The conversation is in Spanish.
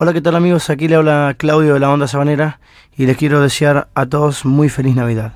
Hola, ¿qué tal amigos? Aquí le habla Claudio de la Onda Sabanera y les quiero desear a todos muy feliz Navidad.